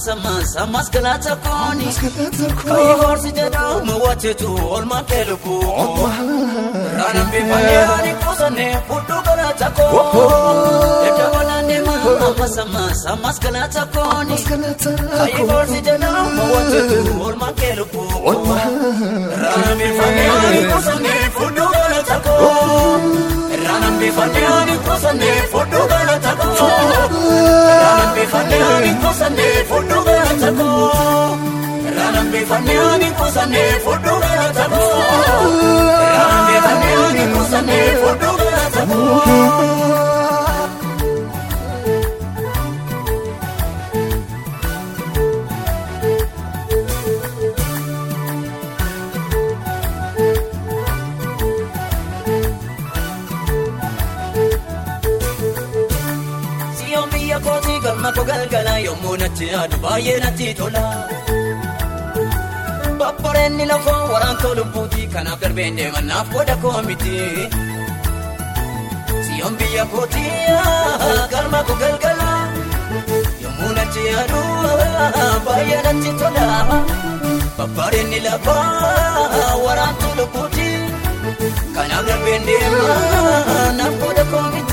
Daddabalaan deemaa ammas ammas ammas galaata kooni. Kayii boorsi jedhamu wacheetu oolmaa kee lubbuu. Raanaan biifanii ani kuusannee fudduu galaata koo. Daddabalaan deemaa ammas ammas ammas galaata kooni. Kayii boorsi jedhamu wacheetu oolmaa kee lubbuu. Raanaan biifanii ani kuusannee fudduu galaata koo. Raanaan biifanii ani kuusannee fudduu galaata galma koo galgala yommuu natti yaadu baay'ee natti tola. Babbareenni lafoo waraantoo lubbuutii kanaaf darbeen deemannaaf godha koo miti. Siyoon biyya kootii galma koo galgala yommuu natti yaadu baay'ee natti tola. Babbareenni lafoo waraantoo lubbuutii kanaaf darbeen deemannaaf godha koo miti.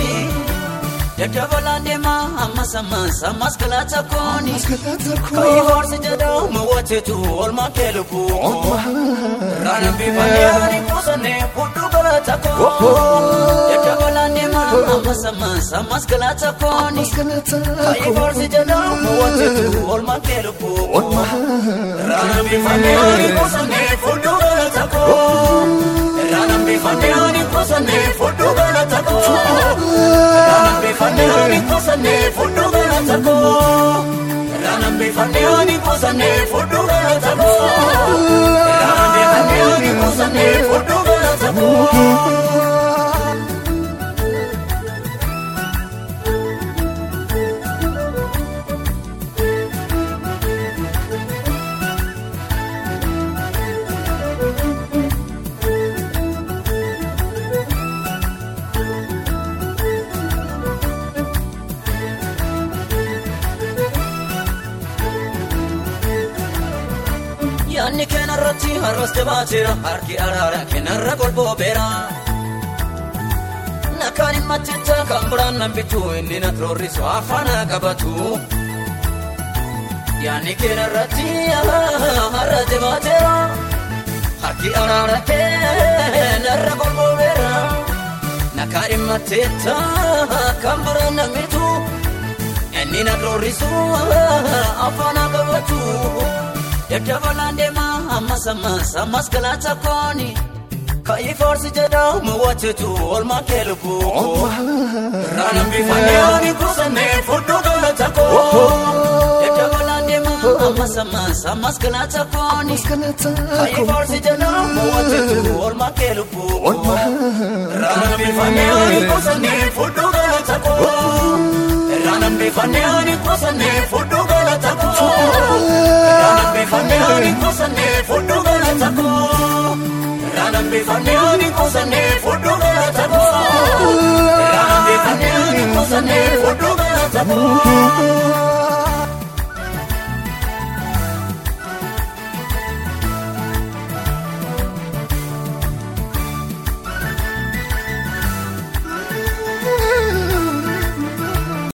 Daddabalaan deemaa ammas ammas ammas galaata kooni. Kayii boorsi jedhamu wacheetu oolmaa kee lubbuu. Raanaan biifanii ani kuusannee fudduu galaata koo. Daddabalaan deemaa ammas ammas ammas galaata kooni. Kayii boorsi jedhamu wacheetu oolmaa kee lubbuu. Raanaan biifanii ani kuusannee fudduu galaata koo. Raanaan biifanii Biifanii ani galaata koo. Raanaan biifanii ani kuusannee fudduu galaata Yaanni keenarratti har'as jabaateera harki araara keenarra golboobeera. Nakaan himmachicha kan biraan nan bitu inni na roorrisu afaan qabatu. Yaanni keenarratti har'a jabaateera harki araara keenarra golboobeera. Nakaan himmachicha kan biraan nan bitu inni na roorrisu afaan qabatu. Daddabalaan deemaa ammas ammas ammas galaata kooni. Kayii boorsi jedhamu wacheetu oolmaa kee lubbuu. Raanaan biifanii ani kuusannee fudduu galaata koo. Daddabalaan deemaa ammas ammas ammas galaata kooni. Kayii boorsi jedhamu wacheetu oolmaa kee lubbuu. Raanaan biifanii ani kuusannee fudduu galaata koo. Raanaan biifanii ani kuusannee fudduu galaata koo. Raanaan biifanii ani kuusannee fudduu galaata koo. Raanaan biifanii ani kuusannee fudduu galaata koo. Raanaan biifanii ani kuusannee fudduu galaata koo.